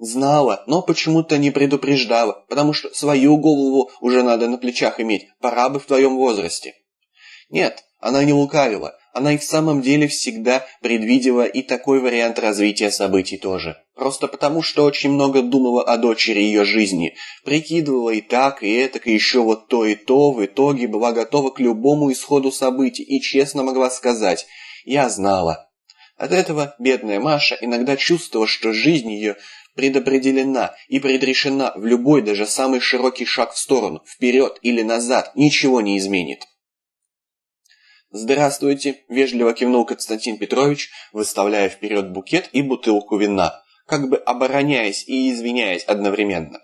Знала, но почему-то не предупреждала, потому что свою голову уже надо на плечах иметь, пора бы в твоем возрасте. Нет, она не лукавила, она и в самом деле всегда предвидела и такой вариант развития событий тоже. Просто потому, что очень много думала о дочери ее жизни, прикидывала и так, и это, и еще вот то и то, в итоге была готова к любому исходу событий и честно могла сказать «я знала». От этого бедная Маша иногда чувствовала, что жизнь ее предопределена и предрешена в любой, даже самый широкий шаг в сторону, вперед или назад, ничего не изменит. «Здравствуйте», – вежливо кивнул Константин Петрович, выставляя вперед букет и бутылку вина, как бы обороняясь и извиняясь одновременно.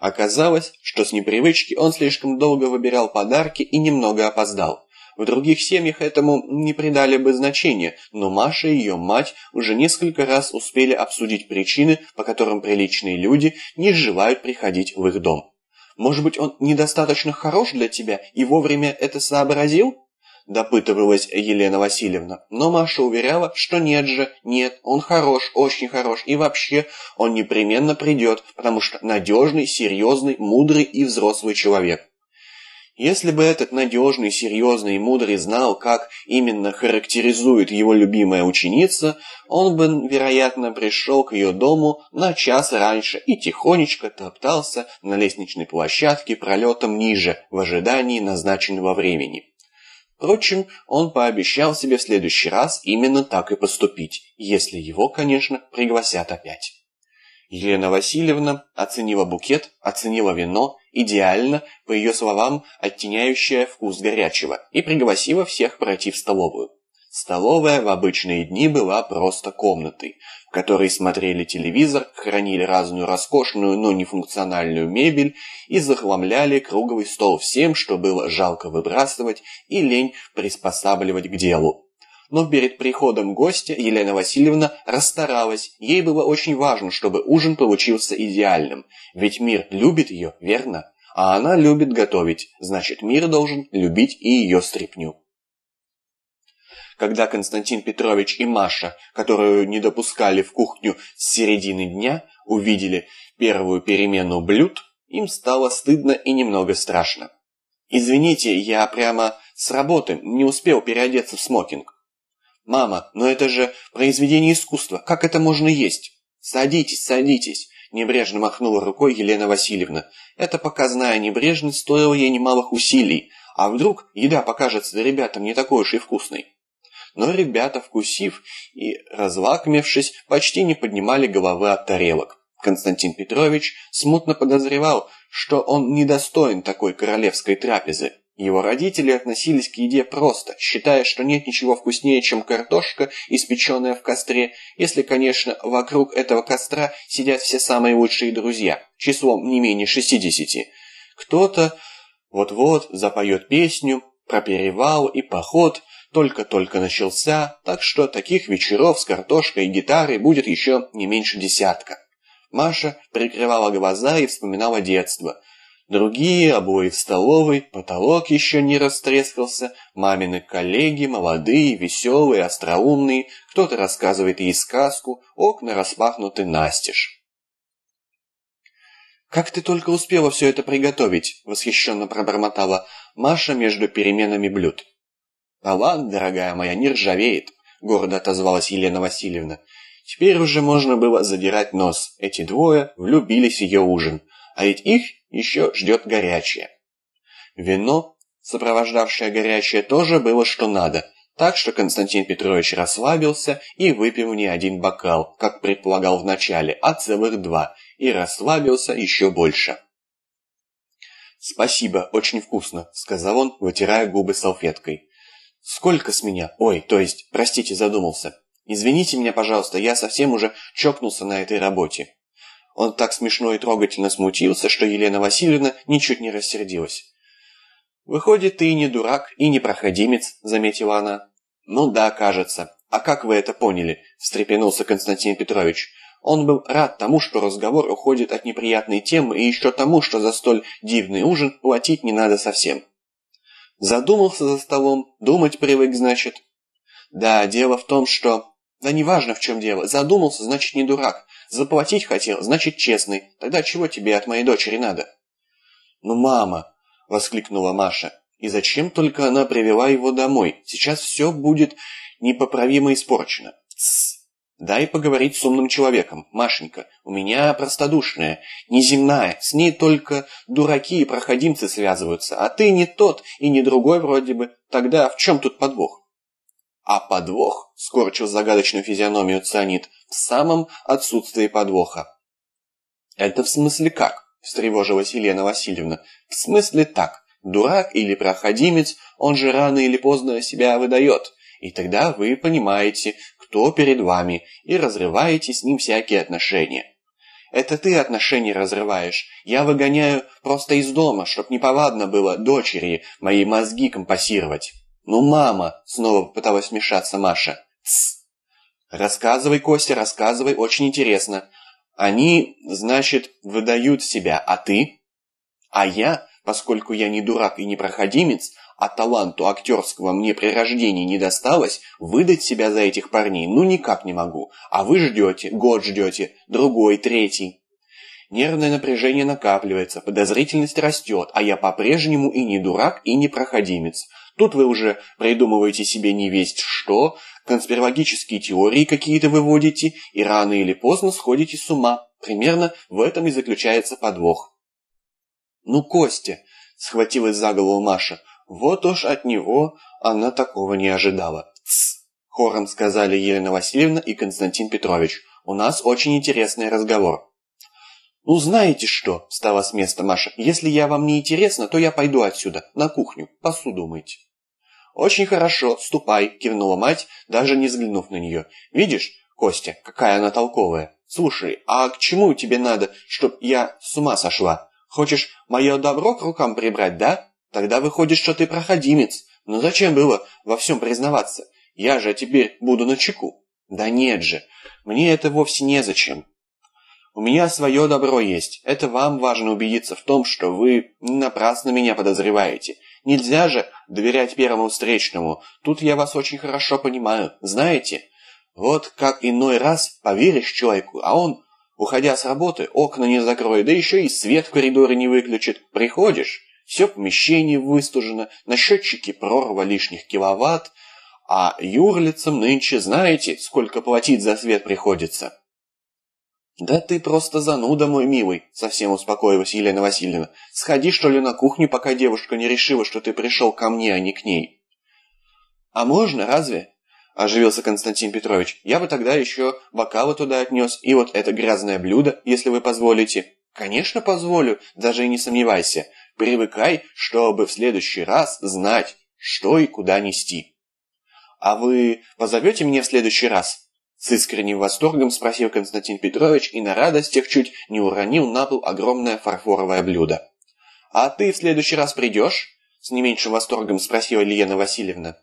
Оказалось, что с непривычки он слишком долго выбирал подарки и немного опоздал. В других семьях этому не придали бы значения, но Маша и ее мать уже несколько раз успели обсудить причины, по которым приличные люди не желают приходить в их дом. «Может быть, он недостаточно хорош для тебя и вовремя это сообразил?» допытывалась Елена Васильевна. Но Маша уверяла, что нет же, нет, он хорош, очень хорош, и вообще он непременно придет, потому что надежный, серьезный, мудрый и взрослый человек. Если бы этот надежный, серьезный и мудрый знал, как именно характеризует его любимая ученица, он бы, вероятно, пришел к ее дому на час раньше и тихонечко топтался на лестничной площадке пролетом ниже, в ожидании назначенного времени. Впрочем, он пообещал себе в следующий раз именно так и поступить, если его, конечно, пригласят опять. Елена Васильевна оценила букет, оценила вино, идеально, по ее словам, оттеняющее вкус горячего, и пригласила всех пройти в столовую. Столовая в обычные дни была просто комнатой, в которой смотрели телевизор, хранили разную роскошную, но нефункциональную мебель и захламляли круглый стол всем, что было жалко выбрасывать и лень приспосабливать к делу. Но перед приходом гостя Елена Васильевна расстаралась. Ей было очень важно, чтобы ужин получился идеальным. Ведь мир любит ее, верно? А она любит готовить, значит мир должен любить и ее стряпню. Когда Константин Петрович и Маша, которую не допускали в кухню с середины дня, увидели первую перемену блюд, им стало стыдно и немного страшно. «Извините, я прямо с работы не успел переодеться в смокинг». «Мама, но это же произведение искусства, как это можно есть?» «Садитесь, садитесь», – небрежно махнула рукой Елена Васильевна. Эта показная небрежность стоила ей немалых усилий, а вдруг еда покажется ребятам не такой уж и вкусной. Но ребята, вкусив и разлакмевшись, почти не поднимали головы от тарелок. Константин Петрович смутно подозревал, что он недостоин такой королевской трапезы. Его родители относились к еде просто, считая, что нет ничего вкуснее, чем картошка, испеченная в костре, если, конечно, вокруг этого костра сидят все самые лучшие друзья, числом не менее шестидесяти. Кто-то вот-вот запоет песню про перевал и поход, только-только начался, так что таких вечеров с картошкой и гитарой будет еще не меньше десятка. Маша прикрывала глаза и вспоминала детство – Другие, обои в столовой, потолок еще не растрескался, мамины коллеги, молодые, веселые, остроумные, кто-то рассказывает ей сказку, окна распахнуты настежь. «Как ты только успела все это приготовить?» – восхищенно пробормотала Маша между переменами блюд. «Талант, дорогая моя, не ржавеет», – гордо отозвалась Елена Васильевна. Теперь уже можно было задирать нос. Эти двое влюбились в ее ужин. А ведь их еще ждет горячее. Вино, сопровождавшее горячее, тоже было что надо, так что Константин Петрович расслабился и выпил не один бокал, как предполагал вначале, а целых два, и расслабился еще больше. «Спасибо, очень вкусно», — сказал он, вытирая губы салфеткой. «Сколько с меня? Ой, то есть, простите, задумался. Извините меня, пожалуйста, я совсем уже чокнулся на этой работе. Он так смешно и трогательно смутился, что Елена Васильевна ничуть не рассердилась. «Выходит, ты и не дурак, и не проходимец», — заметила она. «Ну да, кажется. А как вы это поняли?» — встрепенулся Константин Петрович. Он был рад тому, что разговор уходит от неприятной темы, и еще тому, что за столь дивный ужин платить не надо совсем. Задумался за столом, думать привык, значит. Да, дело в том, что Да неважно в чем дело. Задумался, значит не дурак. Заплатить хотел, значит честный. Тогда чего тебе от моей дочери надо? Ну, мама, воскликнула Маша. И зачем только она привела его домой? Сейчас все будет непоправимо испорчено. Тссс. Дай поговорить с умным человеком, Машенька. У меня простодушная, неземная. С ней только дураки и проходимцы связываются. А ты не тот и не другой вроде бы. Тогда в чем тут подвох? А подвох, скорчил загадочную физиономию Цианид, в самом отсутствии подвоха. Это в смысле как? встревожилась Елена Васильевна. В смысле так. Дурак или проходимец, он же рано или поздно себя выдает. И тогда вы понимаете, кто перед вами, и разрываете с ним всякие отношения. Это ты отношения разрываешь. Я выгоняю просто из дома, чтоб неповадно было дочери мои мозги компасировать. «Ну, мама!» — снова попыталась вмешаться Маша. «Тсс!» «Рассказывай, Костя, рассказывай, очень интересно. Они, значит, выдают себя, а ты?» «А я, поскольку я не дурак и не проходимец, а таланту актерского мне при рождении не досталось, выдать себя за этих парней ну никак не могу. А вы ждете, год ждете, другой, третий». Нервное напряжение накапливается, подозрительность растет, а я по-прежнему и не дурак, и не проходимец. Тут вы уже придумываете себе не весть что, конспирологические теории какие-то выводите, и рано или поздно сходите с ума. Примерно в этом и заключается подвох. «Ну, Костя!» — схватилась за голову Маша. Вот уж от него она такого не ожидала. «Тсс!» — хором сказали Елена Васильевна и Константин Петрович. «У нас очень интересный разговор». «Ну, знаете что?» — встала с места Маша. «Если я вам не интересна, то я пойду отсюда, на кухню, посуду мыть». «Очень хорошо, ступай», — кивнула мать, даже не взглянув на нее. «Видишь, Костя, какая она толковая. Слушай, а к чему тебе надо, чтоб я с ума сошла? Хочешь мое добро к рукам прибрать, да? Тогда выходит, что ты проходимец. Но зачем было во всем признаваться? Я же теперь буду на чеку». «Да нет же, мне это вовсе незачем. У меня свое добро есть. Это вам важно убедиться в том, что вы напрасно меня подозреваете. Нельзя же доверять первому встречному. Тут я вас очень хорошо понимаю. Знаете, вот как иной раз поверишь человеку, а он, уходя с работы, окна не закроет, да еще и свет в коридоре не выключит. Приходишь, все помещение выстужено, на счетчике прорва лишних киловатт, а юрлицам нынче знаете, сколько платить за свет приходится. «Да ты просто зануда, мой милый», — совсем успокоилась Елена Васильевна. «Сходи, что ли, на кухню, пока девушка не решила, что ты пришел ко мне, а не к ней». «А можно, разве?» — оживился Константин Петрович. «Я бы тогда еще бокалы туда отнес, и вот это грязное блюдо, если вы позволите». «Конечно, позволю, даже и не сомневайся. Привыкай, чтобы в следующий раз знать, что и куда нести». «А вы позовете меня в следующий раз?» С искренним восторгом спросил Константин Петрович и на радостях чуть не уронил на пол огромное фарфоровое блюдо. «А ты в следующий раз придешь?» С не меньшим восторгом спросила Елена Васильевна.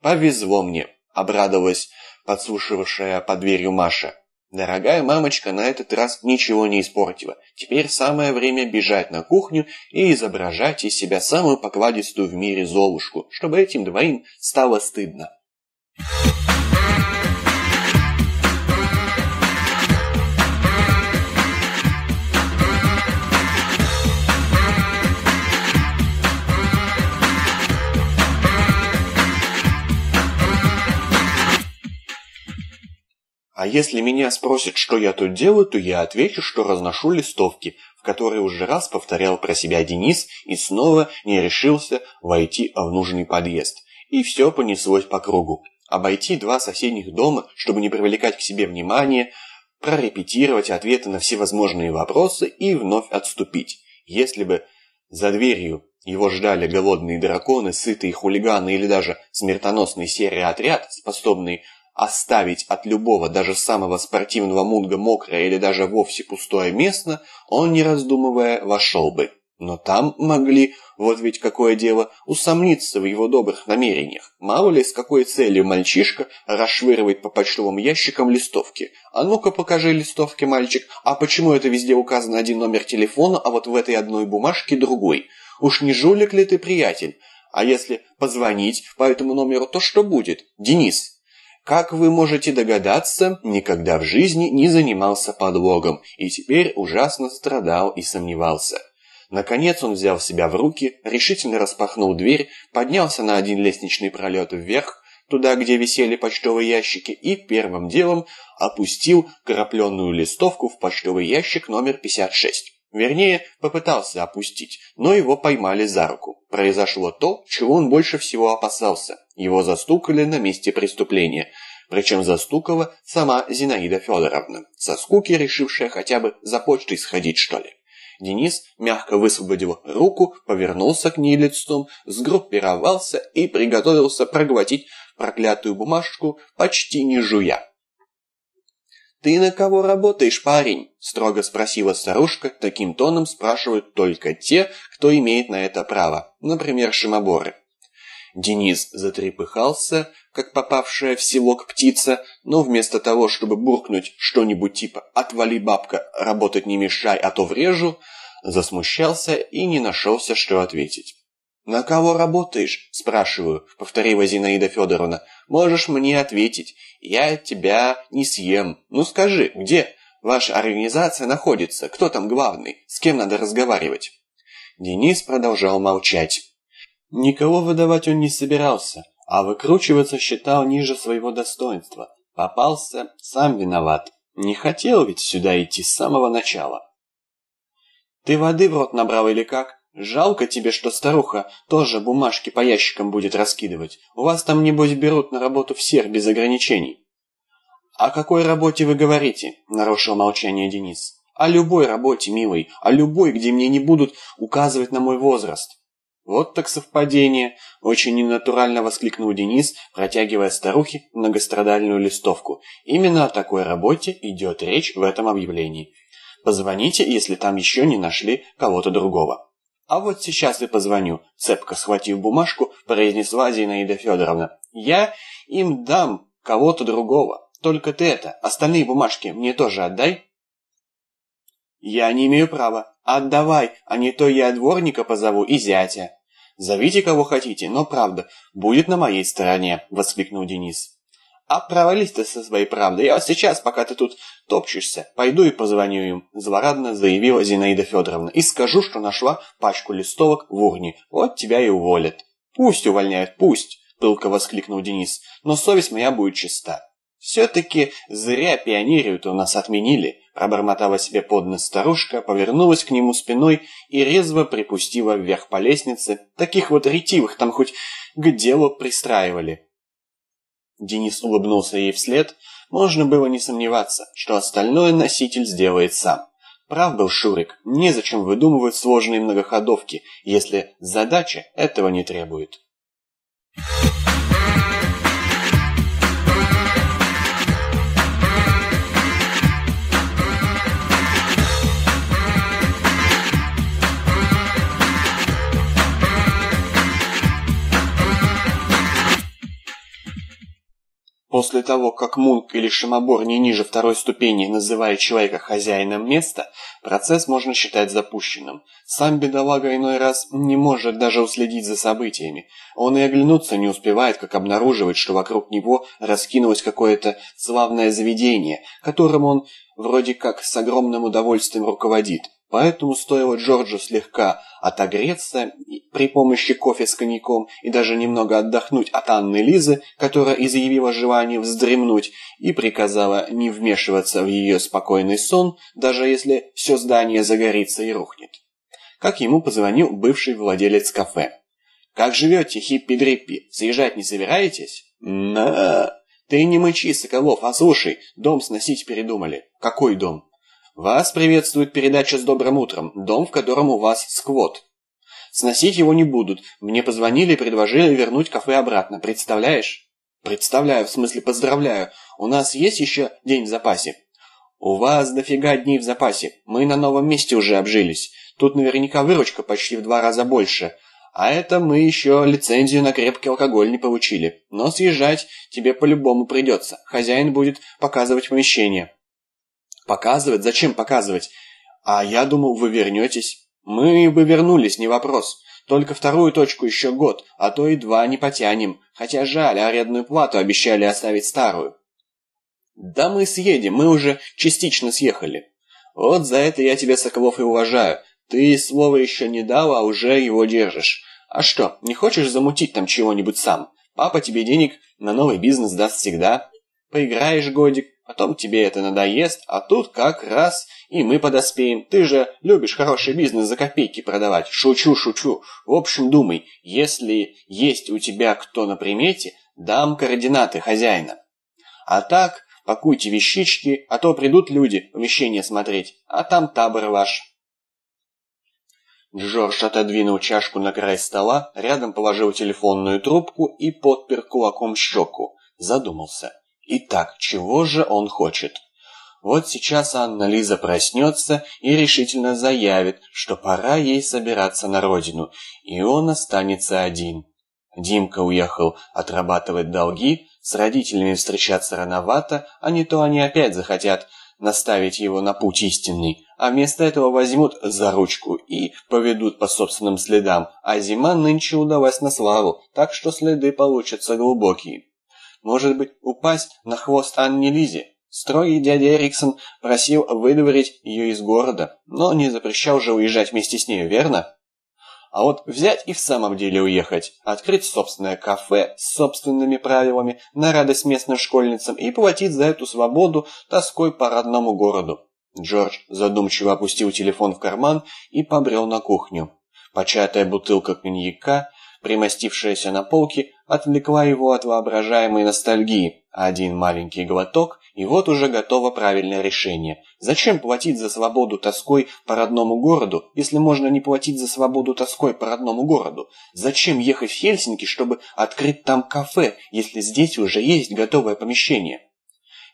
«Повезло мне», — обрадовалась подслушивавшая под дверью Маша. Дорогая мамочка на этот раз ничего не испортила. Теперь самое время бежать на кухню и изображать из себя самую покладистую в мире Золушку, чтобы этим двоим стало стыдно. А если меня спросят, что я тут делаю, то я отвечу, что разношу листовки, в которые уже раз повторял про себя Денис и снова не решился войти в нужный подъезд. И все понеслось по кругу. Обойти два соседних дома, чтобы не привлекать к себе внимания, прорепетировать ответы на всевозможные вопросы и вновь отступить. Если бы за дверью его ждали голодные драконы, сытые хулиганы или даже смертоносный серый отряд, способный оставить от любого, даже самого спортивного мунга мокрое или даже вовсе пустое место, он, не раздумывая, вошел бы. Но там могли, вот ведь какое дело, усомниться в его добрых намерениях. Мало ли, с какой целью мальчишка расшвыривает по почтовым ящикам листовки. А ну-ка покажи листовки, мальчик. А почему это везде указан один номер телефона, а вот в этой одной бумажке другой? Уж не жулик ли ты, приятель? А если позвонить по этому номеру, то что будет? Денис, как вы можете догадаться, никогда в жизни не занимался подлогом и теперь ужасно страдал и сомневался. Наконец он взял себя в руки, решительно распахнул дверь, поднялся на один лестничный пролет вверх, туда, где висели почтовые ящики, и первым делом опустил крапленную листовку в почтовый ящик номер 56. Вернее, попытался опустить, но его поймали за руку. Произошло то, чего он больше всего опасался. Его застукали на месте преступления. Причем застукала сама Зинаида Федоровна, со скуки решившая хотя бы за почтой сходить, что ли. Денис мягко высвободил руку, повернулся к ней лицом, сгруппировался и приготовился проглотить проклятую бумажку, почти не жуя. «Ты на кого работаешь, парень?» – строго спросила старушка. Таким тоном спрашивают только те, кто имеет на это право, например, шимоборы. Денис затрепыхался, как попавшая в селок птица, но вместо того, чтобы буркнуть что-нибудь типа «отвали, бабка, работать не мешай, а то врежу», засмущался и не нашелся, что ответить. «На кого работаешь?» – спрашиваю, повторила Зинаида Федоровна. «Можешь мне ответить. Я тебя не съем. Ну скажи, где ваша организация находится? Кто там главный? С кем надо разговаривать?» Денис продолжал молчать. Никого выдавать он не собирался, а выкручиваться считал ниже своего достоинства. Попался, сам виноват. Не хотел ведь сюда идти с самого начала. «Ты воды в рот набрал или как? Жалко тебе, что старуха тоже бумажки по ящикам будет раскидывать. У вас там, небось, берут на работу всех без ограничений». «О какой работе вы говорите?» – нарушил молчание Денис. «О любой работе, милый, о любой, где мне не будут указывать на мой возраст. «Вот так совпадение!» – очень ненатурально воскликнул Денис, протягивая старухе многострадальную листовку. «Именно о такой работе идет речь в этом объявлении. Позвоните, если там еще не нашли кого-то другого». «А вот сейчас и позвоню», – цепко схватив бумажку, произнесла Зинаида Федоровна. «Я им дам кого-то другого. Только ты это, остальные бумажки мне тоже отдай». «Я не имею права. Отдавай, а не то я дворника позову и зятя». «Зовите кого хотите, но правда будет на моей стороне», — воскликнул Денис. «А провались ты со своей правдой. Я вот сейчас, пока ты тут топчешься, пойду и позвоню им», — злорадно заявила Зинаида Федоровна. «И скажу, что нашла пачку листовок в урне. Вот тебя и уволят». «Пусть увольняют, пусть», — пылко воскликнул Денис. «Но совесть моя будет чиста». «Все-таки зря пионерию у нас отменили», – пробормотала себе под нос старушка, повернулась к нему спиной и резво припустила вверх по лестнице. Таких вот ретивых там хоть к делу пристраивали. Денис улыбнулся ей вслед. Можно было не сомневаться, что остальное носитель сделает сам. Прав был Шурик, незачем выдумывать сложные многоходовки, если задача этого не требует. После того, как Мунк или Шимобор не ниже второй ступени называет человека хозяином места, процесс можно считать запущенным. Сам бедолага иной раз не может даже уследить за событиями. Он и оглянуться не успевает, как обнаруживает, что вокруг него раскинулось какое-то славное заведение, которым он вроде как с огромным удовольствием руководит. Поэтому стоило Джорджу слегка отогреться при помощи кофе с коньяком и даже немного отдохнуть от Анны Лизы, которая изъявила желание вздремнуть и приказала не вмешиваться в ее спокойный сон, даже если все здание загорится и рухнет. Как ему позвонил бывший владелец кафе. «Как живете, хиппи-дриппи? Съезжать не собираетесь?» «На...» «Ты не мычи, Соколов, а слушай, дом сносить передумали». «Какой дом?» Вас приветствует передача с добрым утром, дом, в котором у вас сквот. Сносить его не будут. Мне позвонили и предложили вернуть кафе обратно. Представляешь? Представляю, в смысле поздравляю. У нас есть еще день в запасе? У вас дофига дней в запасе. Мы на новом месте уже обжились. Тут наверняка выручка почти в два раза больше. А это мы еще лицензию на крепкий алкоголь не получили. Но съезжать тебе по-любому придется. Хозяин будет показывать помещение. Показывать? Зачем показывать? А я думал, вы вернетесь. Мы бы вернулись, не вопрос. Только вторую точку еще год, а то и два не потянем. Хотя жаль, арендную плату обещали оставить старую. Да мы съедем, мы уже частично съехали. Вот за это я тебя, Соколов, и уважаю. Ты слово еще не дал, а уже его держишь. А что, не хочешь замутить там чего-нибудь сам? Папа тебе денег на новый бизнес даст всегда. Поиграешь годик, потом тебе это надоест, а тут как раз и мы подоспеем. Ты же любишь хороший бизнес за копейки продавать. Шучу, шучу. В общем, думай, если есть у тебя кто на примете, дам координаты хозяина. А так, пакуйте вещички, а то придут люди помещение смотреть, а там табор ваш. Джордж отодвинул чашку на край стола, рядом положил телефонную трубку и подпер кулаком щеку. Задумался. Итак, чего же он хочет? Вот сейчас Анна Лиза проснется и решительно заявит, что пора ей собираться на родину, и он останется один. Димка уехал отрабатывать долги, с родителями встречаться рановато, а не то они опять захотят наставить его на путь истинный, а вместо этого возьмут за ручку и поведут по собственным следам, а зима нынче удалась на славу, так что следы получатся глубокие. Может быть, упасть на хвост Анне Лизе? Строгий дядя Эриксон просил выдворить ее из города, но не запрещал же уезжать вместе с нею, верно? А вот взять и в самом деле уехать, открыть собственное кафе с собственными правилами на радость местным школьницам и платить за эту свободу тоской по родному городу. Джордж задумчиво опустил телефон в карман и побрел на кухню. Початая бутылка коньяка, примостившаяся на полке, отвлекла его от воображаемой ностальгии. Один маленький глоток, и вот уже готово правильное решение. Зачем платить за свободу тоской по родному городу, если можно не платить за свободу тоской по родному городу? Зачем ехать в Хельсинки, чтобы открыть там кафе, если здесь уже есть готовое помещение?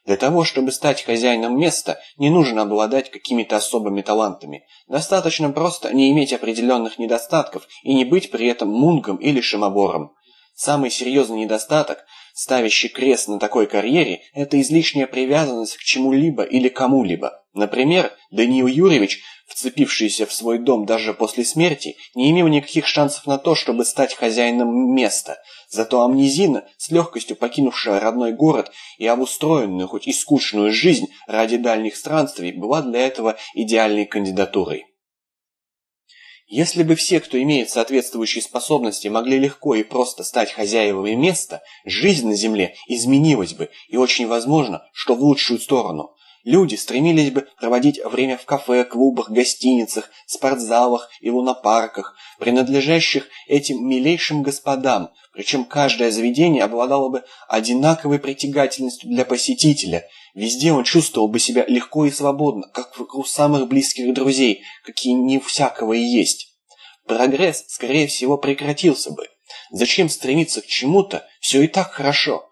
Для того, чтобы стать хозяином места, не нужно обладать какими-то особыми талантами. Достаточно просто не иметь определенных недостатков и не быть при этом мунгом или шимобором. Самый серьезный недостаток, ставящий крест на такой карьере, это излишняя привязанность к чему-либо или кому-либо. Например, Даниил Юрьевич, вцепившийся в свой дом даже после смерти, не имел никаких шансов на то, чтобы стать хозяином места. Зато Амнезина, с легкостью покинувшая родной город и обустроенную, хоть и скучную жизнь ради дальних странствий, была для этого идеальной кандидатурой. Если бы все, кто имеет соответствующие способности, могли легко и просто стать хозяевами места, жизнь на Земле изменилась бы, и очень возможно, что в лучшую сторону. Люди стремились бы проводить время в кафе, клубах, гостиницах, спортзалах и лунопарках, принадлежащих этим милейшим господам, причем каждое заведение обладало бы одинаковой притягательностью для посетителя. Везде он чувствовал бы себя легко и свободно, как вокруг самых близких друзей, какие не всякого и есть. Прогресс, скорее всего, прекратился бы. Зачем стремиться к чему-то, все и так хорошо.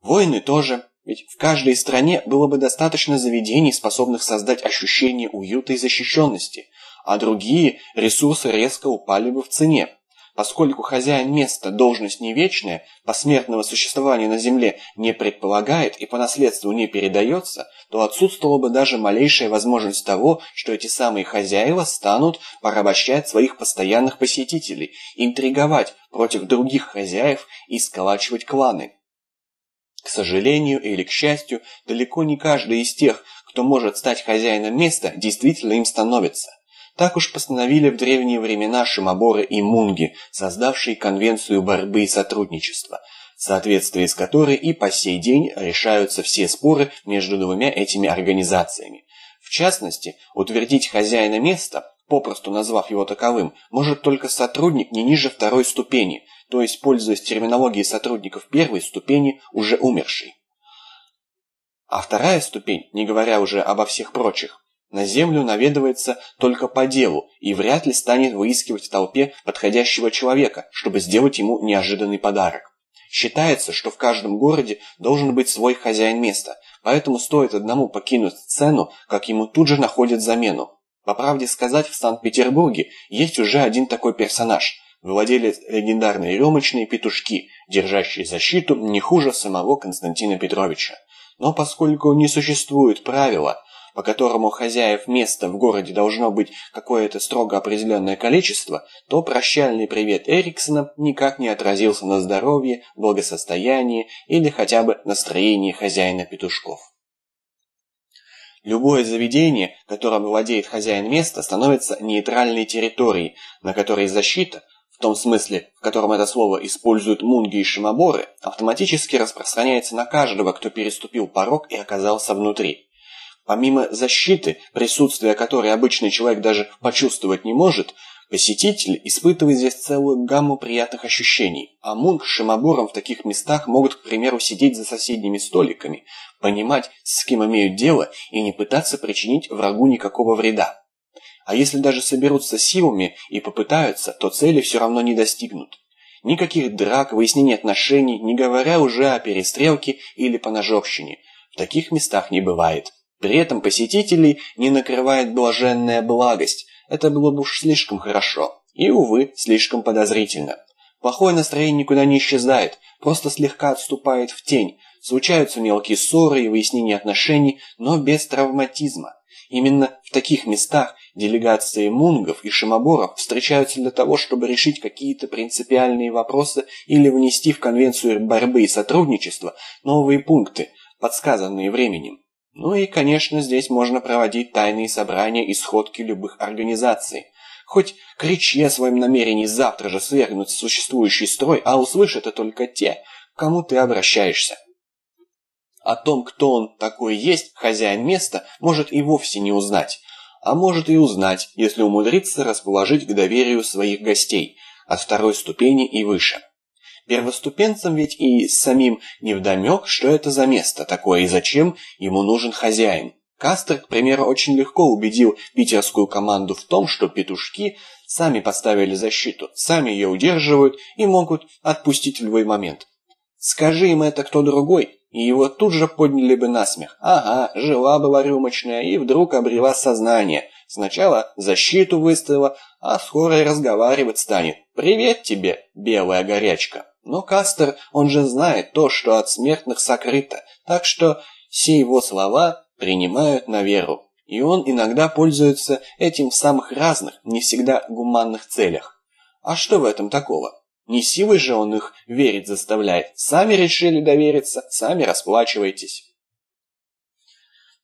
Войны тоже, ведь в каждой стране было бы достаточно заведений, способных создать ощущение уюта и защищенности, а другие ресурсы резко упали бы в цене. Поскольку хозяин места должность не вечная, посмертного существования на земле не предполагает и по наследству не передается, то отсутствовала бы даже малейшая возможность того, что эти самые хозяева станут порабощать своих постоянных посетителей, интриговать против других хозяев и сколачивать кланы. К сожалению или к счастью, далеко не каждый из тех, кто может стать хозяином места, действительно им становится. Так уж постановили в древние времена шимоборы и мунги, создавшие конвенцию борьбы и сотрудничества, в соответствии с которой и по сей день решаются все споры между двумя этими организациями. В частности, утвердить хозяина места, попросту назвав его таковым, может только сотрудник не ниже второй ступени, то есть пользуясь терминологией сотрудников первой ступени, уже умершей. А вторая ступень, не говоря уже обо всех прочих, на землю наведывается только по делу и вряд ли станет выискивать в толпе подходящего человека, чтобы сделать ему неожиданный подарок. Считается, что в каждом городе должен быть свой хозяин места, поэтому стоит одному покинуть сцену, как ему тут же находят замену. По правде сказать, в Санкт-Петербурге есть уже один такой персонаж – владелец легендарной рюмочной петушки, держащей защиту не хуже самого Константина Петровича. Но поскольку не существует правила, по которому хозяев места в городе должно быть какое-то строго определенное количество, то прощальный привет Эриксона никак не отразился на здоровье, благосостоянии или хотя бы настроении хозяина петушков. Любое заведение, которым владеет хозяин места, становится нейтральной территорией, на которой защита, в том смысле, в котором это слово используют мунги и шимоборы, автоматически распространяется на каждого, кто переступил порог и оказался внутри. Помимо защиты, присутствие которой обычный человек даже почувствовать не может, Посетитель испытывает здесь целую гамму приятных ощущений, а Мунк с Шимобором в таких местах могут, к примеру, сидеть за соседними столиками, понимать, с кем имеют дело, и не пытаться причинить врагу никакого вреда. А если даже соберутся силами и попытаются, то цели все равно не достигнут. Никаких драк, выяснений отношений, не говоря уже о перестрелке или поножовщине, в таких местах не бывает. При этом посетителей не накрывает блаженная благость, это было бы уж слишком хорошо. И, увы, слишком подозрительно. Плохое настроение никуда не исчезает, просто слегка отступает в тень. Случаются мелкие ссоры и выяснения отношений, но без травматизма. Именно в таких местах делегации мунгов и шимоборов встречаются для того, чтобы решить какие-то принципиальные вопросы или внести в Конвенцию борьбы и сотрудничества новые пункты, подсказанные временем. Ну и, конечно, здесь можно проводить тайные собрания и сходки любых организаций. Хоть кричи о своем намерении завтра же свергнуть существующий строй, а услышат это только те, к кому ты обращаешься. О том, кто он такой есть, хозяин места, может и вовсе не узнать. А может и узнать, если умудриться расположить к доверию своих гостей, от второй ступени и выше. Первоступенцам ведь и самим невдомек, что это за место такое и зачем ему нужен хозяин. Кастер, к примеру, очень легко убедил питерскую команду в том, что петушки сами поставили защиту, сами ее удерживают и могут отпустить в любой момент. Скажи им это кто другой, и его тут же подняли бы на смех. Ага, жила была рюмочная и вдруг обрела сознание. Сначала защиту выставила, а скоро и разговаривать станет. «Привет тебе, белая горячка!» Но Кастер, он же знает то, что от смертных сокрыто, так что все его слова принимают на веру. И он иногда пользуется этим в самых разных, не всегда гуманных целях. А что в этом такого? Не силой же он их верить заставляет. Сами решили довериться, сами расплачивайтесь.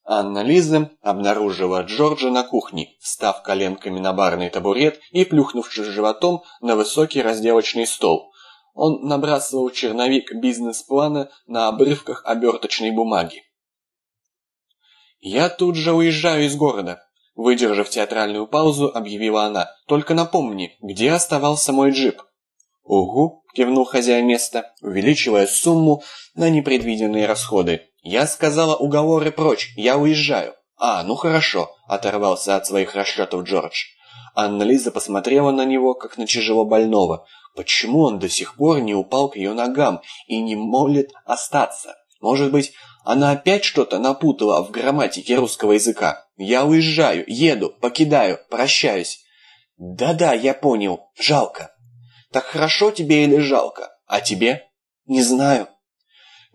Анна Лиза обнаружила Джорджа на кухне, став коленками на барный табурет и плюхнувшись животом на высокий разделочный стол, он набрасывал черновик бизнес-плана на обрывках оберточной бумаги. «Я тут же уезжаю из города», – выдержав театральную паузу, объявила она. «Только напомни, где оставался мой джип?» «Угу», – кивнул хозяин места, увеличивая сумму на непредвиденные расходы. «Я сказала уговоры прочь, я уезжаю». «А, ну хорошо», – оторвался от своих расчетов Джордж. Анна-Лиза посмотрела на него, как на тяжело больного. Почему он до сих пор не упал к ее ногам и не молит остаться? Может быть, она опять что-то напутала в грамматике русского языка? Я уезжаю, еду, покидаю, прощаюсь. Да-да, я понял. Жалко. Так хорошо тебе или жалко? А тебе? Не знаю.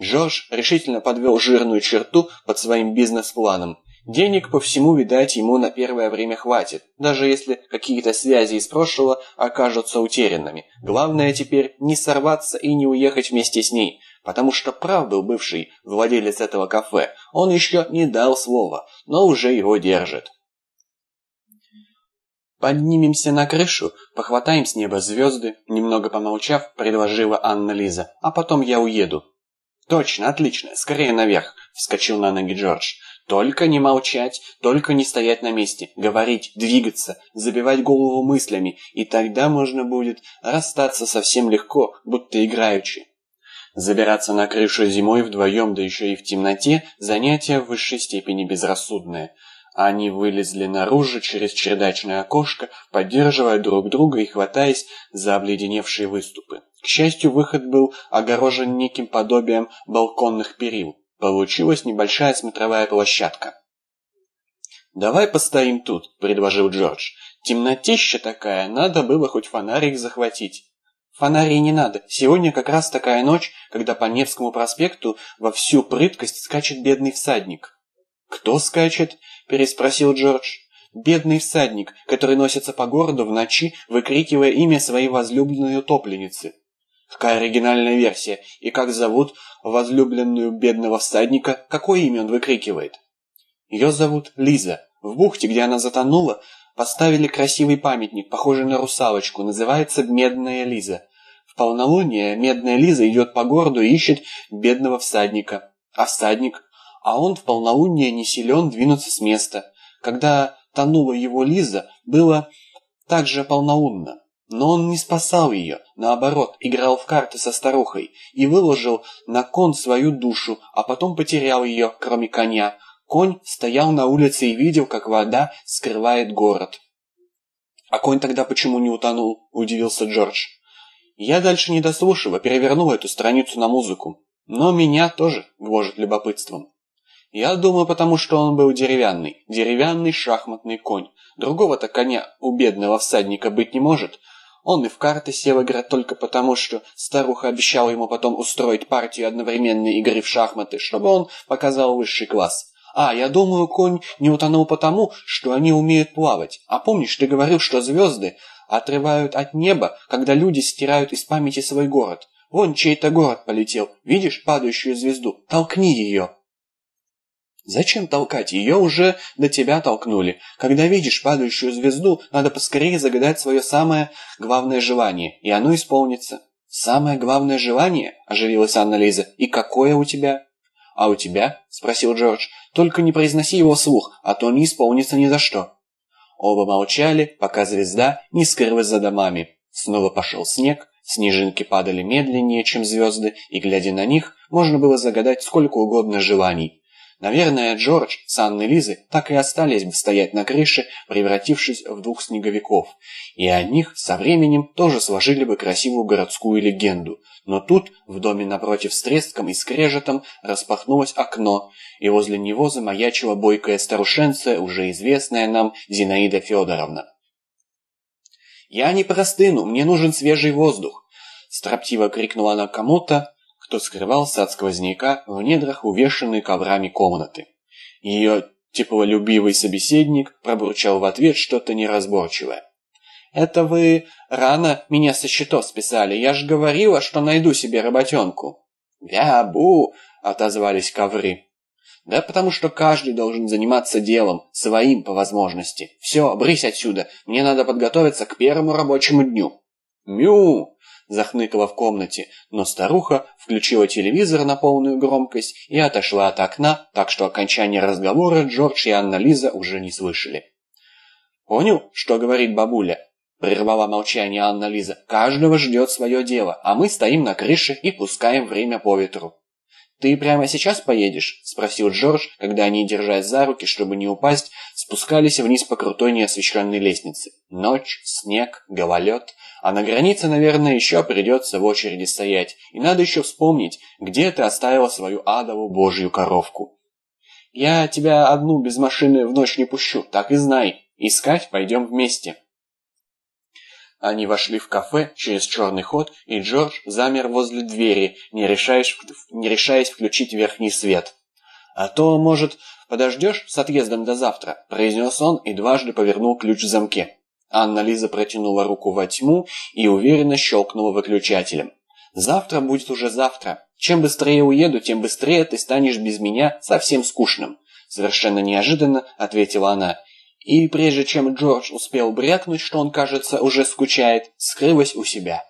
Джордж решительно подвел жирную черту под своим бизнес-планом. Денег по всему, видать, ему на первое время хватит, даже если какие-то связи из прошлого окажутся утерянными. Главное теперь не сорваться и не уехать вместе с ней, потому что прав был бывший владелец этого кафе. Он еще не дал слова, но уже его держит. «Поднимемся на крышу, похватаем с неба звезды», немного помолчав, предложила Анна Лиза, «а потом я уеду». «Точно, отлично, скорее наверх», — вскочил на ноги Джордж. Только не молчать, только не стоять на месте, говорить, двигаться, забивать голову мыслями, и тогда можно будет расстаться совсем легко, будто играючи. Забираться на крышу зимой вдвоем, да еще и в темноте, занятие в высшей степени безрассудное. Они вылезли наружу через чердачное окошко, поддерживая друг друга и хватаясь за обледеневшие выступы. К счастью, выход был огорожен неким подобием балконных перил. Получилась небольшая смотровая площадка. «Давай постоим тут», — предложил Джордж. «Темнотища такая, надо было хоть фонарик захватить». «Фонарей не надо. Сегодня как раз такая ночь, когда по Невскому проспекту во всю прыткость скачет бедный всадник». «Кто скачет?» – переспросил Джордж. «Бедный всадник, который носится по городу в ночи, выкрикивая имя своей возлюбленной утопленницы». Какая оригинальная версия? И как зовут возлюбленную бедного всадника? Какое имя он выкрикивает? Ее зовут Лиза. В бухте, где она затонула, поставили красивый памятник, похожий на русалочку. Называется «Медная Лиза». В полнолуние Медная Лиза идет по городу и ищет бедного всадника. А всадник? А он в полнолуние не силен двинуться с места. Когда тонула его Лиза, было так же полноунно. Но он не спасал ее, наоборот, играл в карты со старухой и выложил на кон свою душу, а потом потерял ее, кроме коня. Конь стоял на улице и видел, как вода скрывает город. «А конь тогда почему не утонул?» – удивился Джордж. Я дальше не дослушав, перевернул эту страницу на музыку. Но меня тоже гложет любопытством. Я думаю, потому что он был деревянный, деревянный шахматный конь. Другого-то коня у бедного всадника быть не может, он и в карты сел играть только потому, что старуха обещала ему потом устроить партию одновременной игры в шахматы, чтобы он показал высший класс. А, я думаю, конь не утонул потому, что они умеют плавать. А помнишь, ты говорил, что звезды отрывают от неба, когда люди стирают из памяти свой город? Вон чей-то город полетел. Видишь падающую звезду? Толкни ее. Зачем толкать? Ее уже до тебя толкнули. Когда видишь падающую звезду, надо поскорее загадать свое самое главное желание, и оно исполнится. «Самое главное желание?» – оживилась Анна-Лиза. «И какое у тебя?» «А у тебя?» – спросил Джордж. «Только не произноси его вслух, а то не исполнится ни за что». Оба молчали, пока звезда не скрылась за домами. Снова пошел снег, снежинки падали медленнее, чем звезды, и, глядя на них, можно было загадать сколько угодно желаний. Наверное, Джордж с Анной Лизой так и остались бы стоять на крыше, превратившись в двух снеговиков. И о них со временем тоже сложили бы красивую городскую легенду. Но тут, в доме напротив с треском и скрежетом, распахнулось окно, и возле него замаячила бойкая старушенция, уже известная нам Зинаида Федоровна. «Я не простыну, мне нужен свежий воздух!» Строптиво крикнула она кому-то, кто скрывался от сквозняка в недрах увешанной коврами комнаты. Ее теплолюбивый собеседник пробурчал в ответ что-то неразборчивое. «Это вы рано меня со счетов списали, я же говорила, что найду себе работенку». «Вябу!» — отозвались ковры. «Да потому что каждый должен заниматься делом, своим по возможности. Все, брысь отсюда, мне надо подготовиться к первому рабочему дню». «Мю!» Захныкала в комнате, но старуха включила телевизор на полную громкость и отошла от окна, так что окончание разговора Джордж и Анна-Лиза уже не слышали. «Понял, что говорит бабуля?» Прервала молчание Анна-Лиза. «Каждого ждет свое дело, а мы стоим на крыше и пускаем время по ветру». «Ты прямо сейчас поедешь?» – спросил Джордж, когда они, держась за руки, чтобы не упасть, спускались вниз по крутой неосвещенной лестнице. Ночь, снег, гололед. А на границе, наверное, еще придется в очереди стоять. И надо еще вспомнить, где ты оставила свою адову божью коровку. «Я тебя одну без машины в ночь не пущу, так и знай. Искать пойдем вместе». Они вошли в кафе через черный ход, и Джордж замер возле двери, не решаясь, не решаясь включить верхний свет. «А то, может, подождешь с отъездом до завтра?» – произнес он и дважды повернул ключ в замке. Анна-Лиза протянула руку во тьму и уверенно щелкнула выключателем. «Завтра будет уже завтра. Чем быстрее уеду, тем быстрее ты станешь без меня совсем скучным». Совершенно неожиданно ответила она и прежде чем Джордж успел брякнуть, что он, кажется, уже скучает, скрылась у себя.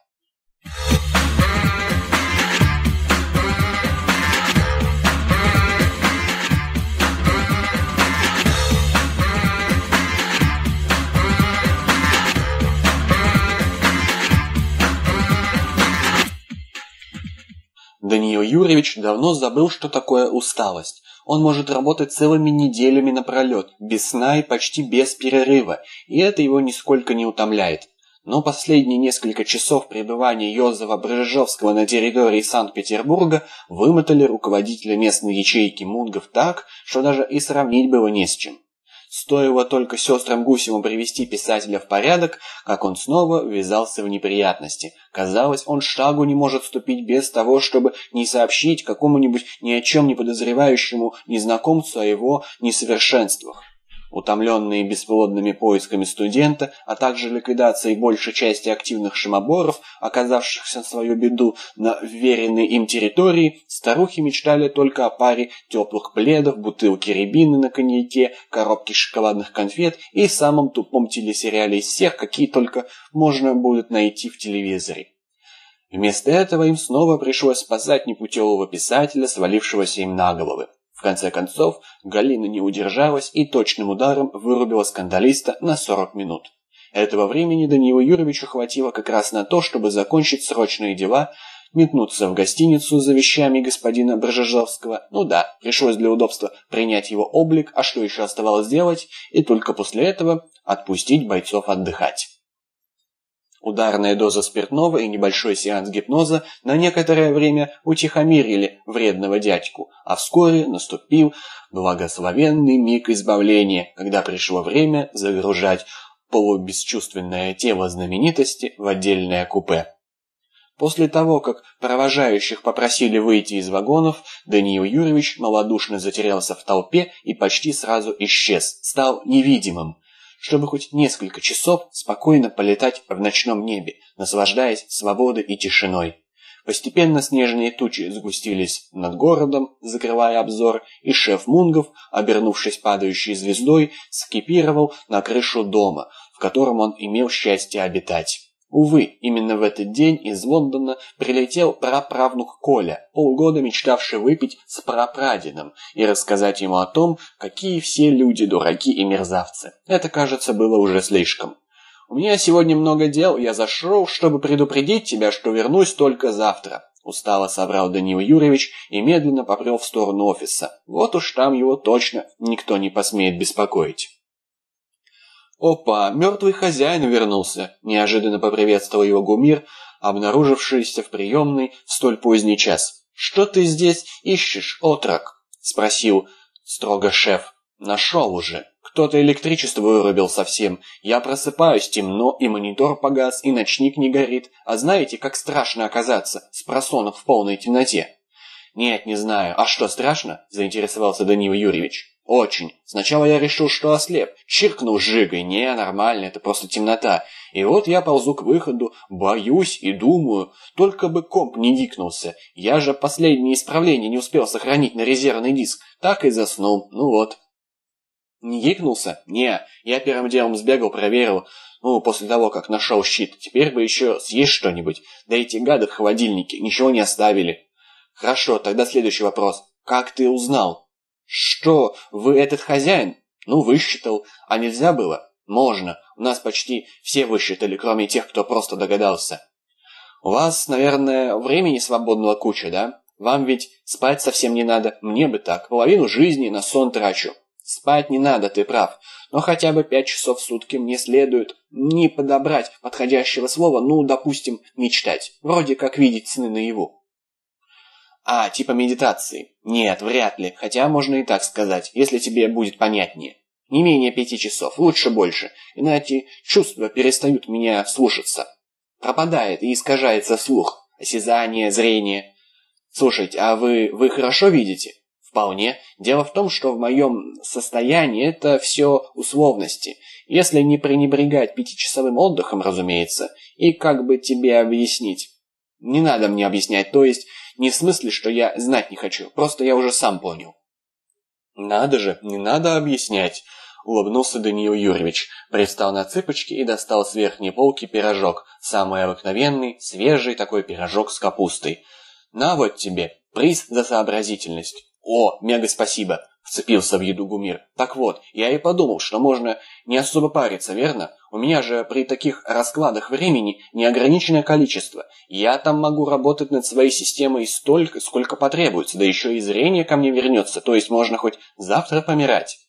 Даниил Юрьевич давно забыл, что такое усталость. Он может работать целыми неделями напролет, без сна и почти без перерыва, и это его нисколько не утомляет. Но последние несколько часов пребывания Йозефа Брыжовского на территории Санкт-Петербурга вымотали руководителя местной ячейки Мунгов так, что даже и сравнить было не с чем. Стоило только сестрам Гусеву привести писателя в порядок, как он снова ввязался в неприятности. Казалось, он шагу не может ступить без того, чтобы не сообщить какому-нибудь ни о чем не подозревающему незнакомцу о его несовершенствах. Утомленные бесплодными поисками студента, а также ликвидацией большей части активных шимоборов, оказавшихся в свою беду на вверенной им территории, старухи мечтали только о паре теплых пледов, бутылке рябины на коньяке, коробке шоколадных конфет и самом тупом телесериале из всех, какие только можно будет найти в телевизоре. Вместо этого им снова пришлось спасать непутевого писателя, свалившегося им на головы. Конце концов, Галина не удержалась и точным ударом вырубила скандалиста на 40 минут. Этого времени Даниилу Юрьевичу хватило как раз на то, чтобы закончить срочные дела, метнуться в гостиницу за вещами господина Бржежовского. Ну да, пришлось для удобства принять его облик, а что еще оставалось делать, и только после этого отпустить бойцов отдыхать. Ударная доза спиртного и небольшой сеанс гипноза на некоторое время утихомирили вредного дядьку, а вскоре наступил благословенный миг избавления, когда пришло время загружать полубесчувственное тело знаменитости в отдельное купе. После того, как провожающих попросили выйти из вагонов, Даниил Юрьевич малодушно затерялся в толпе и почти сразу исчез, стал невидимым, чтобы хоть несколько часов спокойно полетать в ночном небе, наслаждаясь свободой и тишиной. Постепенно снежные тучи сгустились над городом, закрывая обзор, и шеф Мунгов, обернувшись падающей звездой, скипировал на крышу дома, в котором он имел счастье обитать. Увы, именно в этот день из Лондона прилетел праправнук Коля, полгода мечтавший выпить с прапрадедом и рассказать ему о том, какие все люди дураки и мерзавцы. Это, кажется, было уже слишком. «У меня сегодня много дел, я зашел, чтобы предупредить тебя, что вернусь только завтра», устало собрал Данил Юрьевич и медленно попрел в сторону офиса. Вот уж там его точно никто не посмеет беспокоить. «Опа, мертвый хозяин вернулся!» – неожиданно поприветствовал его Гумир, обнаружившийся в приемной в столь поздний час. «Что ты здесь ищешь, отрок?» – спросил строго шеф. «Нашел уже. Кто-то электричество вырубил совсем. Я просыпаюсь, темно, и монитор погас, и ночник не горит. А знаете, как страшно оказаться с просонок в полной темноте?» «Нет, не знаю. А что, страшно?» – заинтересовался Данил Юрьевич. Очень. Сначала я решил, что ослеп. Чиркнул жигой. Не, нормально, это просто темнота. И вот я ползу к выходу, боюсь и думаю, только бы комп не дикнулся. Я же последнее исправление не успел сохранить на резервный диск. Так и заснул. Ну вот. Не гикнулся? Не. Я первым делом сбегал, проверил. Ну, после того, как нашел щит. Теперь бы еще съесть что-нибудь. Да эти гады в холодильнике ничего не оставили. Хорошо, тогда следующий вопрос. Как ты узнал? «Что, вы этот хозяин?» «Ну, высчитал. А нельзя было?» «Можно. У нас почти все высчитали, кроме тех, кто просто догадался». «У вас, наверное, времени свободного куча, да? Вам ведь спать совсем не надо. Мне бы так. Половину жизни на сон трачу». «Спать не надо, ты прав. Но хотя бы пять часов в сутки мне следует не подобрать подходящего слова, ну, допустим, мечтать. Вроде как видеть сны наяву». А, типа медитации. Нет, вряд ли, хотя можно и так сказать, если тебе будет понятнее. Не менее пяти часов, лучше больше, иначе чувства перестают меня слушаться. Пропадает и искажается слух, осязание, зрение. Слушайте, а вы, вы хорошо видите? Вполне. Дело в том, что в моем состоянии это все условности. Если не пренебрегать пятичасовым отдыхом, разумеется, и как бы тебе объяснить? Не надо мне объяснять, то есть не в смысле, что я знать не хочу, просто я уже сам понял. Надо же, не надо объяснять, улыбнулся Даниил Юрьевич, пристал на цыпочки и достал с верхней полки пирожок, самый обыкновенный, свежий такой пирожок с капустой. На вот тебе, приз за сообразительность. О, мега спасибо, вцепился в еду Гумир. Так вот, я и подумал, что можно не особо париться, верно? У меня же при таких раскладах времени неограниченное количество. Я там могу работать над своей системой столько, сколько потребуется, да еще и зрение ко мне вернется, то есть можно хоть завтра помирать.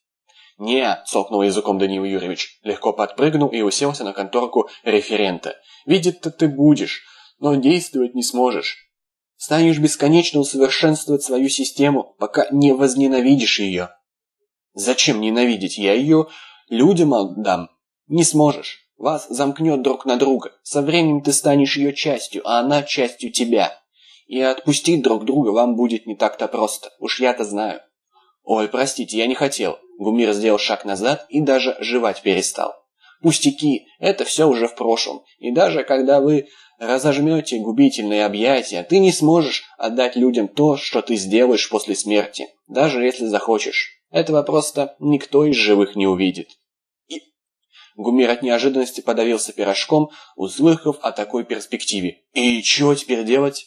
«Не», — цокнул языком Даниил Юрьевич, легко подпрыгнул и уселся на конторку референта. «Видеть-то ты будешь, но действовать не сможешь. Станешь бесконечно усовершенствовать свою систему, пока не возненавидишь ее». Зачем ненавидеть? Я ее людям отдам. Не сможешь. Вас замкнет друг на друга. Со временем ты станешь ее частью, а она частью тебя. И отпустить друг друга вам будет не так-то просто. Уж я-то знаю. Ой, простите, я не хотел. Гумир сделал шаг назад и даже жевать перестал. Пустяки, это все уже в прошлом. И даже когда вы разожмете губительные объятия, ты не сможешь отдать людям то, что ты сделаешь после смерти, даже если захочешь. Этого просто никто из живых не увидит. И... Гумир от неожиданности подавился пирожком, услыхав о такой перспективе. И чего теперь делать?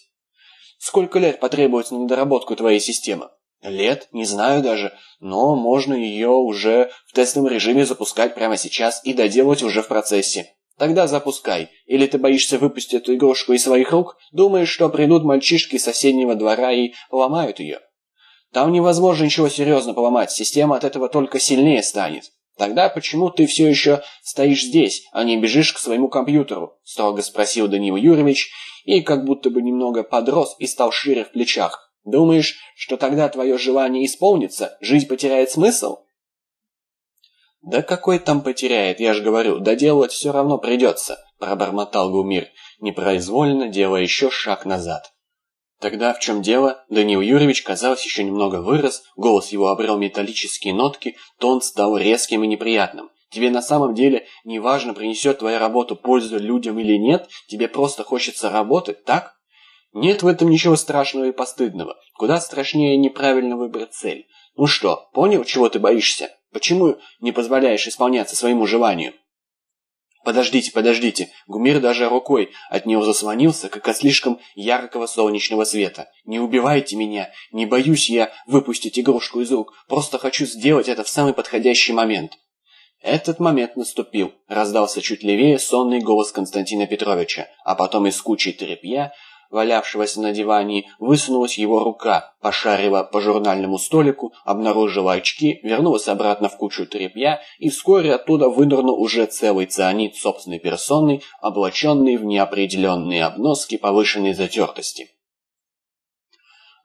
Сколько лет потребуется на доработку твоей системы? Лет? Не знаю даже, но можно ее уже в тестовом режиме запускать прямо сейчас и доделать уже в процессе. Тогда запускай. Или ты боишься выпустить эту игрушку из своих рук, думаешь, что придут мальчишки из соседнего двора и поломают ее? Там невозможно ничего серьезно поломать, система от этого только сильнее станет. Тогда почему ты все еще стоишь здесь, а не бежишь к своему компьютеру? Строго спросил Данил Юрьевич и как будто бы немного подрос и стал шире в плечах. Думаешь, что тогда твое желание исполнится, жизнь потеряет смысл? «Да какой там потеряет, я же говорю, доделывать все равно придется», – пробормотал Гумир, непроизвольно делая еще шаг назад. Тогда в чем дело? Даниил Юрьевич, казалось, еще немного вырос, голос его обрел металлические нотки, тон стал резким и неприятным. Тебе на самом деле не важно, принесет твоя работа пользу людям или нет, тебе просто хочется работать, так? Нет в этом ничего страшного и постыдного. Куда страшнее неправильно выбрать цель. Ну что, понял, чего ты боишься? Почему не позволяешь исполняться своему желанию? Подождите, подождите. Гумир даже рукой от него заслонился, как от слишком яркого солнечного света. Не убивайте меня. Не боюсь я выпустить игрушку из рук. Просто хочу сделать это в самый подходящий момент. Этот момент наступил. Раздался чуть левее сонный голос Константина Петровича, а потом из кучи тряпья валявшегося на диване, высунулась его рука, пошарила по журнальному столику, обнаружила очки, вернулась обратно в кучу тряпья, и вскоре оттуда вынырнул уже целый цианид собственной персоной, облаченный в неопределенные обноски повышенной затертости.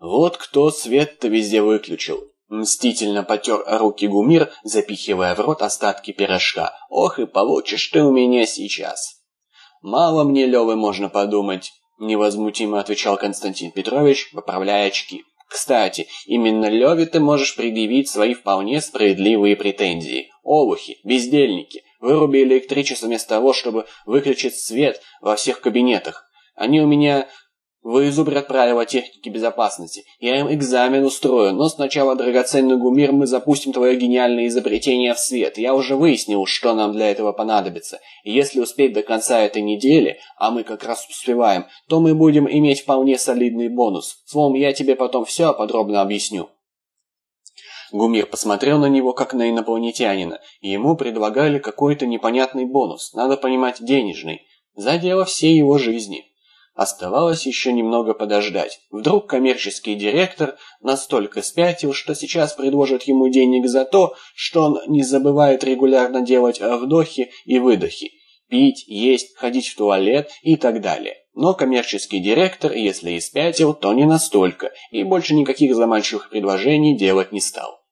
Вот кто свет-то везде выключил. Мстительно потер руки Гумир, запихивая в рот остатки пирожка. Ох и получишь ты у меня сейчас. Мало мне, Лёвы, можно подумать. Невозмутимо отвечал Константин Петрович, поправляя очки. Кстати, именно Леве ты можешь предъявить свои вполне справедливые претензии. Олухи, бездельники, выруби электричество вместо того, чтобы выключить свет во всех кабинетах. Они у меня вы изубрят правила техники безопасности. Я им экзамен устрою, но сначала, драгоценный Гумир, мы запустим твое гениальное изобретение в свет. Я уже выяснил, что нам для этого понадобится. И если успеть до конца этой недели, а мы как раз успеваем, то мы будем иметь вполне солидный бонус. Словом, я тебе потом все подробно объясню. Гумир посмотрел на него, как на инопланетянина, и ему предлагали какой-то непонятный бонус, надо понимать, денежный, за дело всей его жизни. Оставалось еще немного подождать. Вдруг коммерческий директор настолько спятил, что сейчас предложат ему денег за то, что он не забывает регулярно делать вдохи и выдохи, пить, есть, ходить в туалет и так далее. Но коммерческий директор, если и спятил, то не настолько, и больше никаких заманчивых предложений делать не стал.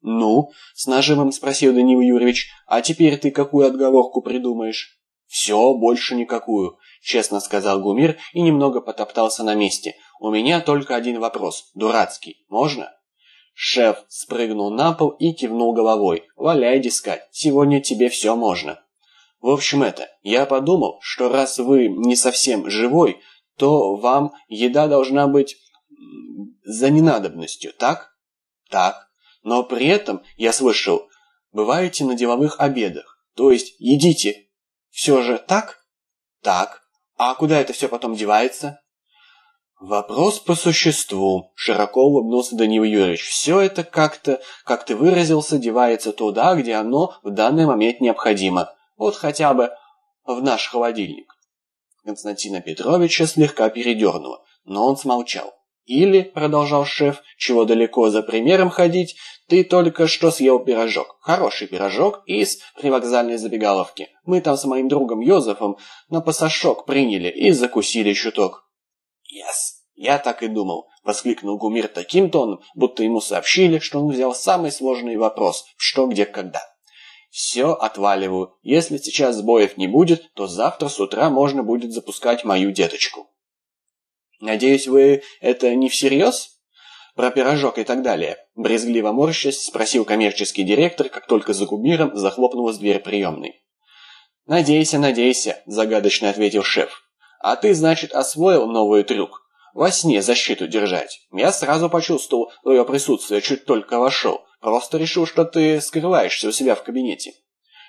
«Ну?» – с нажимом спросил Данил Юрьевич. «А теперь ты какую отговорку придумаешь?» «Все, больше никакую честно сказал Гумир и немного потоптался на месте. У меня только один вопрос, дурацкий. Можно? Шеф спрыгнул на пол и кивнул головой. «Валяй, дискать, сегодня тебе все можно». «В общем это, я подумал, что раз вы не совсем живой, то вам еда должна быть за ненадобностью, так?» «Так. Но при этом, я слышал, бываете на деловых обедах, то есть едите. Все же так?» «Так. А куда это все потом девается? Вопрос по существу, широко улыбнулся Данил Юрьевич. Все это как-то, как ты выразился, девается туда, где оно в данный момент необходимо. Вот хотя бы в наш холодильник. Константина Петровича слегка передернуло, но он смолчал. Или, продолжал шеф, чего далеко за примером ходить, ты только что съел пирожок. Хороший пирожок из привокзальной забегаловки. Мы там с моим другом Йозефом на пасашок приняли и закусили чуток. Yes, я так и думал. Воскликнул Гумир таким тоном, будто ему сообщили, что он взял самый сложный вопрос «что, где, когда». «Все, отваливаю. Если сейчас сбоев не будет, то завтра с утра можно будет запускать мою деточку». «Надеюсь, вы это не всерьез?» Про пирожок и так далее. Брезгливо морщась, спросил коммерческий директор, как только за Гумиром захлопнулась дверь приемной. «Надейся, надейся», – загадочно ответил шеф. «А ты, значит, освоил новый трюк? Во сне защиту держать. Я сразу почувствовал твое присутствие, чуть только вошел. Просто решил, что ты скрываешься у себя в кабинете».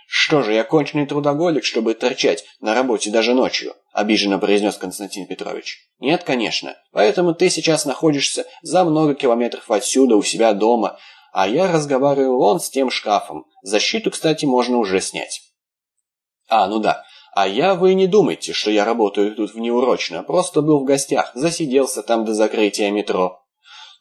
«Что же, я конченый трудоголик, чтобы торчать на работе даже ночью?» – обиженно произнес Константин Петрович. «Нет, конечно. Поэтому ты сейчас находишься за много километров отсюда, у себя дома, а я разговариваю вон с тем шкафом. Защиту, кстати, можно уже снять». А, ну да. А я, вы не думайте, что я работаю тут внеурочно. Просто был в гостях, засиделся там до закрытия метро.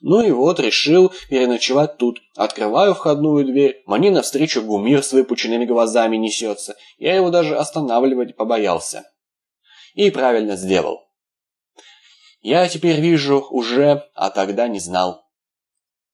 Ну и вот, решил переночевать тут. Открываю входную дверь, мне навстречу Гумир с выпученными глазами несется. Я его даже останавливать побоялся. И правильно сделал. Я теперь вижу уже, а тогда не знал.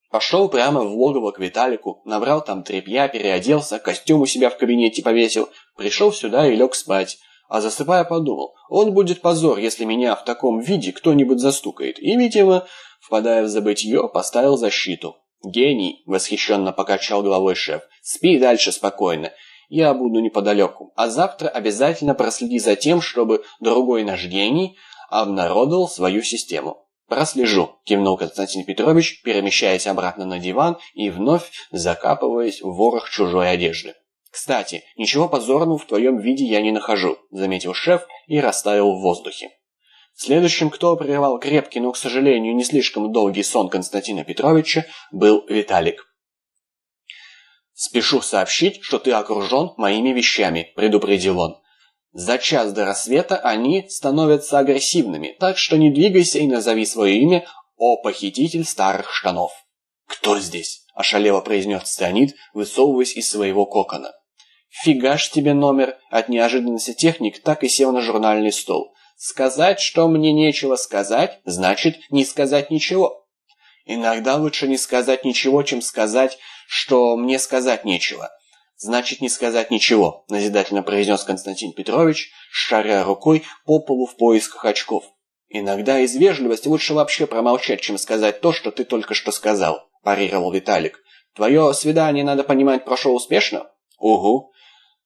Пошел прямо в логово к Виталику, набрал там тряпья, переоделся, костюм у себя в кабинете повесил, пришел сюда и лег спать. А засыпая подумал, он будет позор, если меня в таком виде кто-нибудь застукает. И, видимо, впадая в забытье, поставил защиту. «Гений!» – восхищенно покачал головой шеф. «Спи дальше спокойно. Я буду неподалеку. А завтра обязательно проследи за тем, чтобы другой наш гений обнародовал свою систему». «Прослежу», – кивнул Константин Петрович, перемещаясь обратно на диван и вновь закапываясь в ворох чужой одежды. «Кстати, ничего позорного в твоем виде я не нахожу», – заметил шеф и растаял в воздухе. Следующим, кто прервал крепкий, но, к сожалению, не слишком долгий сон Константина Петровича, был Виталик. «Спешу сообщить, что ты окружен моими вещами», – предупредил он. За час до рассвета они становятся агрессивными, так что не двигайся и назови свое имя, о похититель старых штанов. «Кто здесь?» – ошалело произнес Цианид, высовываясь из своего кокона. «Фигаш тебе номер!» От неожиданности техник так и сел на журнальный стол. «Сказать, что мне нечего сказать, значит не сказать ничего. Иногда лучше не сказать ничего, чем сказать, что мне сказать нечего. «Значит, не сказать ничего», – назидательно произнес Константин Петрович, шаря рукой по полу в поисках очков. «Иногда из вежливости лучше вообще промолчать, чем сказать то, что ты только что сказал», – парировал Виталик. «Твое свидание, надо понимать, прошло успешно?» «Угу», –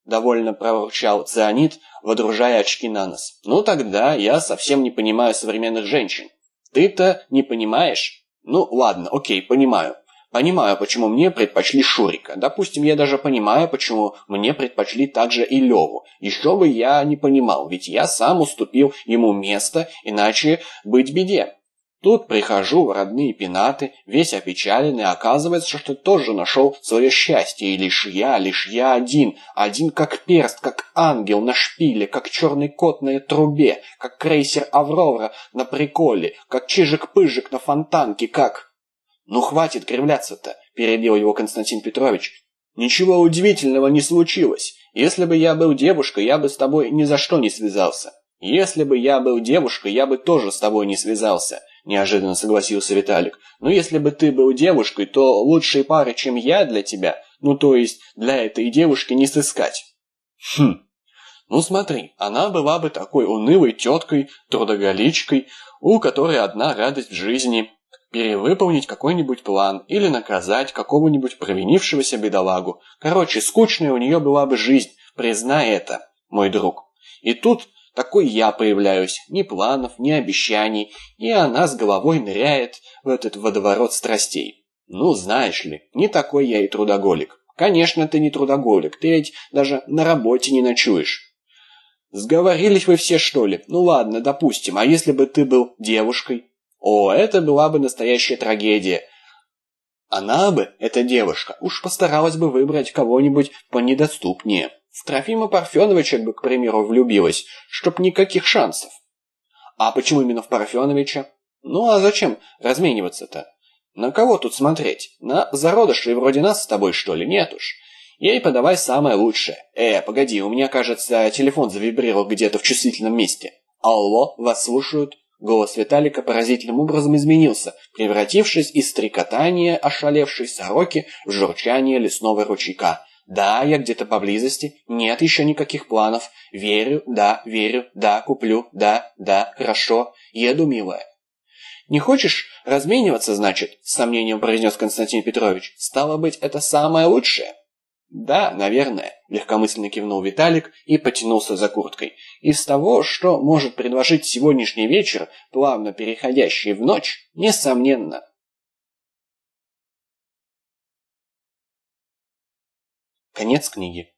довольно проворчал цианид, водружая очки на нос. «Ну тогда я совсем не понимаю современных женщин». «Ты-то не понимаешь?» «Ну ладно, окей, понимаю. Понимаю, почему мне предпочли Шурика. Допустим, я даже понимаю, почему мне предпочли также и Леву. Еще бы я не понимал, ведь я сам уступил ему место, иначе быть беде. Тут прихожу в родные пенаты, весь опечаленный, оказывается, что тоже нашел свое счастье, и лишь я, лишь я один, один как перст, как ангел на шпиле, как черный кот на трубе, как крейсер Аврора на приколе, как чижик-пыжик на фонтанке, как... «Ну хватит кривляться-то», – перебил его Константин Петрович. «Ничего удивительного не случилось. Если бы я был девушкой, я бы с тобой ни за что не связался. Если бы я был девушкой, я бы тоже с тобой не связался», – неожиданно согласился Виталик. «Но если бы ты был девушкой, то лучшей пары, чем я для тебя, ну то есть для этой девушки не сыскать». «Хм, ну смотри, она была бы такой унылой теткой, трудоголичкой, у которой одна радость в жизни перевыполнить какой-нибудь план или наказать какого-нибудь провинившегося бедолагу. Короче, скучная у нее была бы жизнь, признай это, мой друг. И тут такой я появляюсь, ни планов, ни обещаний, и она с головой ныряет в этот водоворот страстей. Ну, знаешь ли, не такой я и трудоголик. Конечно, ты не трудоголик, ты ведь даже на работе не ночуешь. Сговорились вы все, что ли? Ну ладно, допустим, а если бы ты был девушкой? О, это была бы настоящая трагедия. Она бы, эта девушка, уж постаралась бы выбрать кого-нибудь понедоступнее. В Трофима Парфеновича к примеру, влюбилась, чтоб никаких шансов. А почему именно в Парфеновича? Ну а зачем размениваться-то? На кого тут смотреть? На зародышей вроде нас с тобой, что ли? Нет уж. Ей подавай самое лучшее. Э, погоди, у меня, кажется, телефон завибрировал где-то в чувствительном месте. Алло, вас слушают. Голос Виталика поразительным образом изменился, превратившись из стрекотания ошалевшей сороки в журчание лесного ручейка. «Да, я где-то поблизости. Нет еще никаких планов. Верю, да, верю, да, куплю, да, да, хорошо. Еду, милая». «Не хочешь размениваться, значит?» – с сомнением произнес Константин Петрович. «Стало быть, это самое лучшее?» «Да, наверное», – легкомысленно кивнул Виталик и потянулся за курткой. «Из того, что может предложить сегодняшний вечер, плавно переходящий в ночь, несомненно». Конец книги.